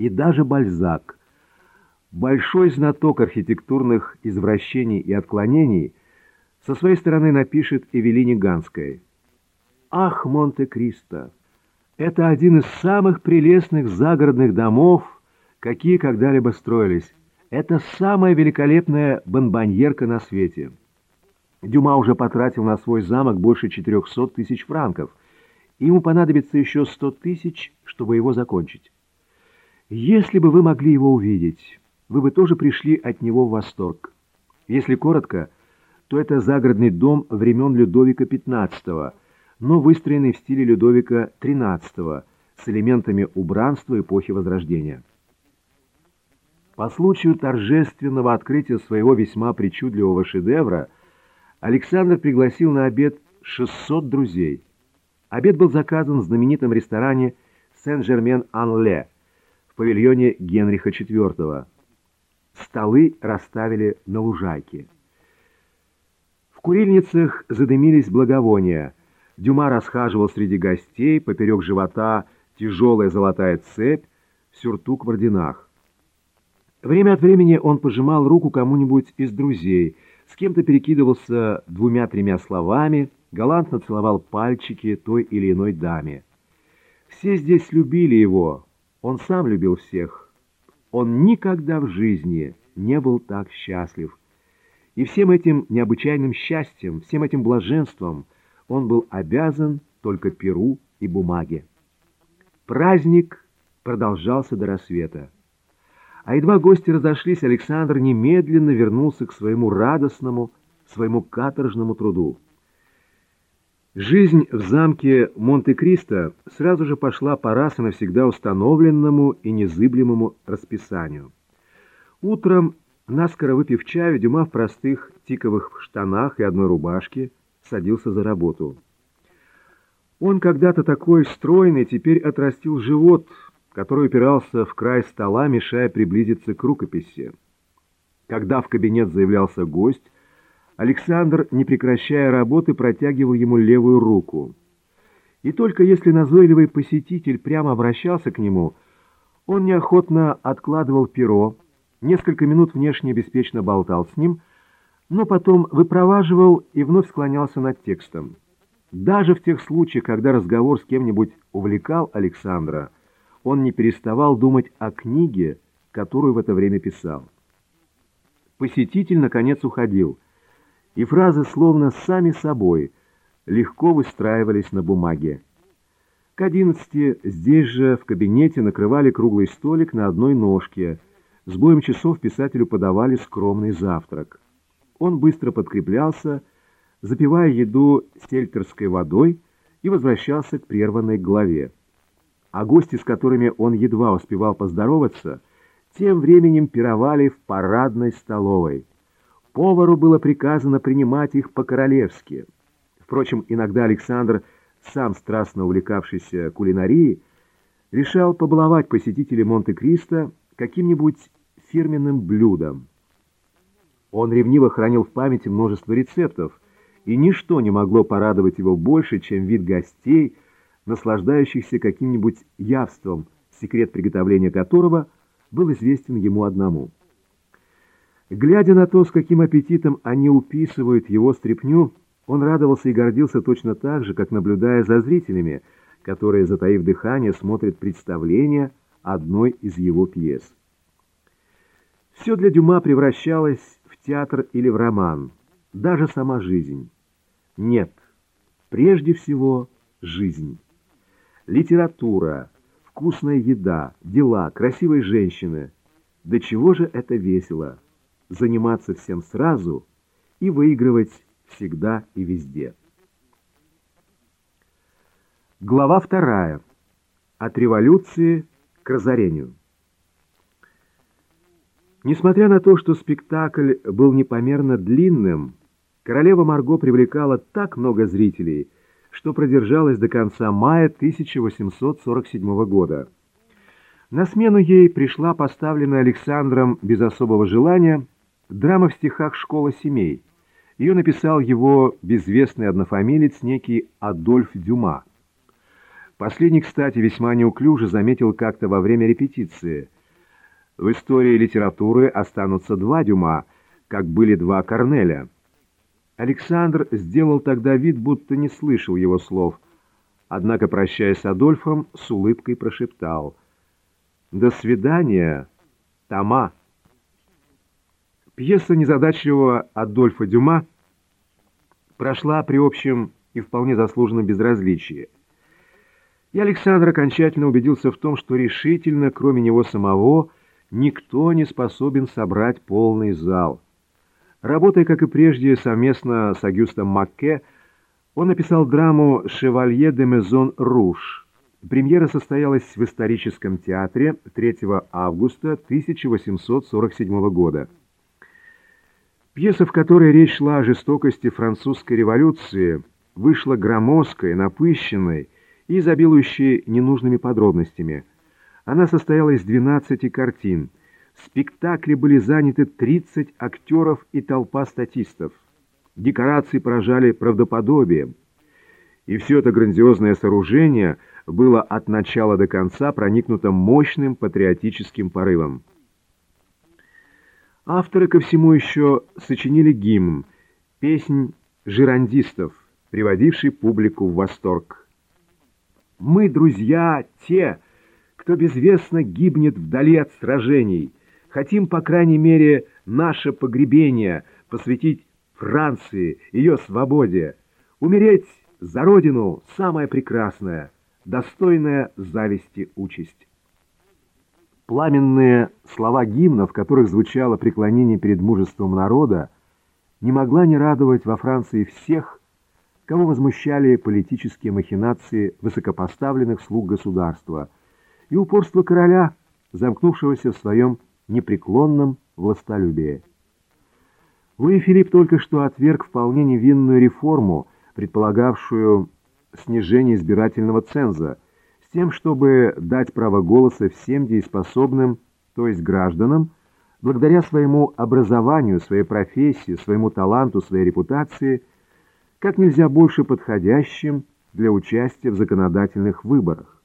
и даже Бальзак. Большой знаток архитектурных извращений и отклонений со своей стороны напишет Эвелине Ганской. «Ах, Монте-Кристо! Это один из самых прелестных загородных домов, какие когда-либо строились. Это самая великолепная бомбоньерка на свете». Дюма уже потратил на свой замок больше 400 тысяч франков. Ему понадобится еще 100 тысяч, чтобы его закончить. Если бы вы могли его увидеть, вы бы тоже пришли от него в восторг. Если коротко, то это загородный дом времен Людовика XV, но выстроенный в стиле Людовика XIII, с элементами убранства эпохи Возрождения. По случаю торжественного открытия своего весьма причудливого шедевра – Александр пригласил на обед 600 друзей. Обед был заказан в знаменитом ресторане Сен-Жермен-Ан-Ле павильоне Генриха IV. Столы расставили на лужайке. В курильницах задымились благовония. Дюма расхаживал среди гостей, поперек живота тяжелая золотая цепь, сюртук в орденах. Время от времени он пожимал руку кому-нибудь из друзей – с кем-то перекидывался двумя-тремя словами, галантно целовал пальчики той или иной даме. Все здесь любили его, он сам любил всех. Он никогда в жизни не был так счастлив. И всем этим необычайным счастьем, всем этим блаженством он был обязан только перу и бумаге. Праздник продолжался до рассвета. А едва гости разошлись, Александр немедленно вернулся к своему радостному, своему каторжному труду. Жизнь в замке Монте-Кристо сразу же пошла по раз и навсегда установленному и незыблемому расписанию. Утром, наскоро выпив чаю, Дюма в простых тиковых штанах и одной рубашке садился за работу. Он когда-то такой стройный, теперь отрастил живот, который упирался в край стола, мешая приблизиться к рукописи. Когда в кабинет заявлялся гость, Александр, не прекращая работы, протягивал ему левую руку. И только если назойливый посетитель прямо обращался к нему, он неохотно откладывал перо, несколько минут внешне беспечно болтал с ним, но потом выпроваживал и вновь склонялся над текстом. Даже в тех случаях, когда разговор с кем-нибудь увлекал Александра, он не переставал думать о книге, которую в это время писал. Посетитель, наконец, уходил, и фразы словно сами собой легко выстраивались на бумаге. К одиннадцати здесь же, в кабинете, накрывали круглый столик на одной ножке. С боем часов писателю подавали скромный завтрак. Он быстро подкреплялся, запивая еду сельтерской водой, и возвращался к прерванной главе а гости, с которыми он едва успевал поздороваться, тем временем пировали в парадной столовой. Повару было приказано принимать их по-королевски. Впрочем, иногда Александр, сам страстно увлекавшийся кулинарией, решал побаловать посетителей Монте-Кристо каким-нибудь фирменным блюдом. Он ревниво хранил в памяти множество рецептов, и ничто не могло порадовать его больше, чем вид гостей – наслаждающихся каким-нибудь явством, секрет приготовления которого был известен ему одному. Глядя на то, с каким аппетитом они уписывают его стряпню, он радовался и гордился точно так же, как наблюдая за зрителями, которые, затаив дыхание, смотрят представление одной из его пьес. Все для Дюма превращалось в театр или в роман, даже сама жизнь. Нет, прежде всего жизнь литература, вкусная еда, дела, красивые женщины. До чего же это весело? Заниматься всем сразу и выигрывать всегда и везде. Глава вторая. От революции к разорению. Несмотря на то, что спектакль был непомерно длинным, королева Марго привлекала так много зрителей – что продержалась до конца мая 1847 года. На смену ей пришла поставленная Александром без особого желания драма в стихах «Школа семей». Ее написал его безвестный однофамилец, некий Адольф Дюма. Последний, кстати, весьма неуклюже заметил как-то во время репетиции. В истории литературы останутся два Дюма, как были два Корнеля. Александр сделал тогда вид, будто не слышал его слов, однако, прощаясь с Адольфом, с улыбкой прошептал «До свидания, Тома!» Пьеса незадачливого Адольфа Дюма прошла при общем и вполне заслуженном безразличии. И Александр окончательно убедился в том, что решительно, кроме него самого, никто не способен собрать полный зал. Работая, как и прежде, совместно с Агюстом Макке, он написал драму «Шевалье де Мезон Руш». Премьера состоялась в историческом театре 3 августа 1847 года. Пьеса, в которой речь шла о жестокости французской революции, вышла громоздкой, напыщенной и изобилующей ненужными подробностями. Она состояла из 12 картин. В спектакле были заняты 30 актеров и толпа статистов. Декорации поражали правдоподобием. И все это грандиозное сооружение было от начала до конца проникнуто мощным патриотическим порывом. Авторы ко всему еще сочинили гимн, песнь жирандистов, приводивший публику в восторг. «Мы, друзья, те, кто безвестно гибнет вдали от сражений, хотим, по крайней мере, наше погребение посвятить Франции, ее свободе, умереть за родину самое прекрасное, достойная зависти участь». Пламенные слова гимна, в которых звучало преклонение перед мужеством народа, не могла не радовать во Франции всех, кого возмущали политические махинации высокопоставленных слуг государства и упорство короля, замкнувшегося в своем непреклонном властолюбии. Луи Филипп только что отверг вполне невинную реформу, предполагавшую снижение избирательного ценза, тем, чтобы дать право голоса всем дееспособным, то есть гражданам, благодаря своему образованию, своей профессии, своему таланту, своей репутации, как нельзя больше подходящим для участия в законодательных выборах.